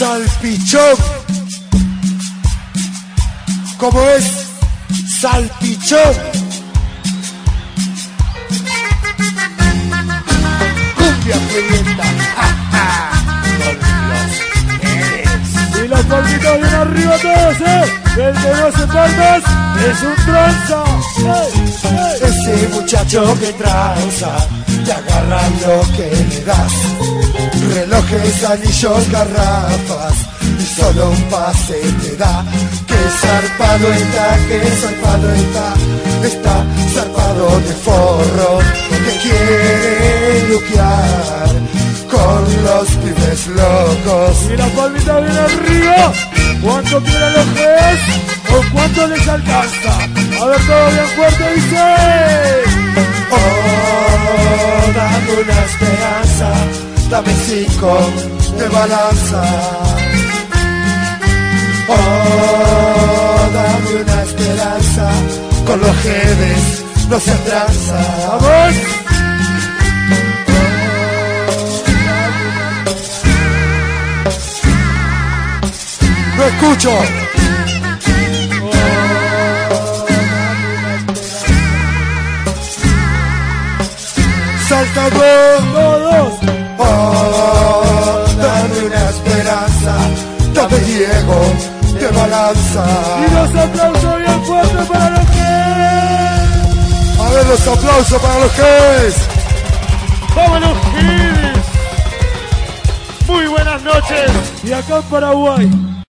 salpichón. ¿Cómo es? Salpichón. Cumbia pimienta. Y las palmitas bien arriba todos, ¿eh? El que no hace palmas es un tranza. Ese muchacho que tranza, te agarra lo que le das. Relojes, anillos, garrafas, y solo un pase te da. Que zarpado está, que zarpado está, está zarpado de forro, que quiere luquear con los pibes locos. Y las palmitas bien arriba. ¿Cuánto quieren los jueces? ¿O cuánto les alcanza? A ver, todo bien fuerte, dice. Oh, dame una esperanza, dame cinco de balanza. Oh, dame una esperanza, con los jedes no se atrasa. ¡Vamos! No escucho. Salta vos. Todos. Esperanza, dame Diego de balanza. Y los aplausos bien fuertes para los que. A ver los aplausos para los que. ¡Vámonos, Giles! Muy buenas noches. Y acá en Paraguay.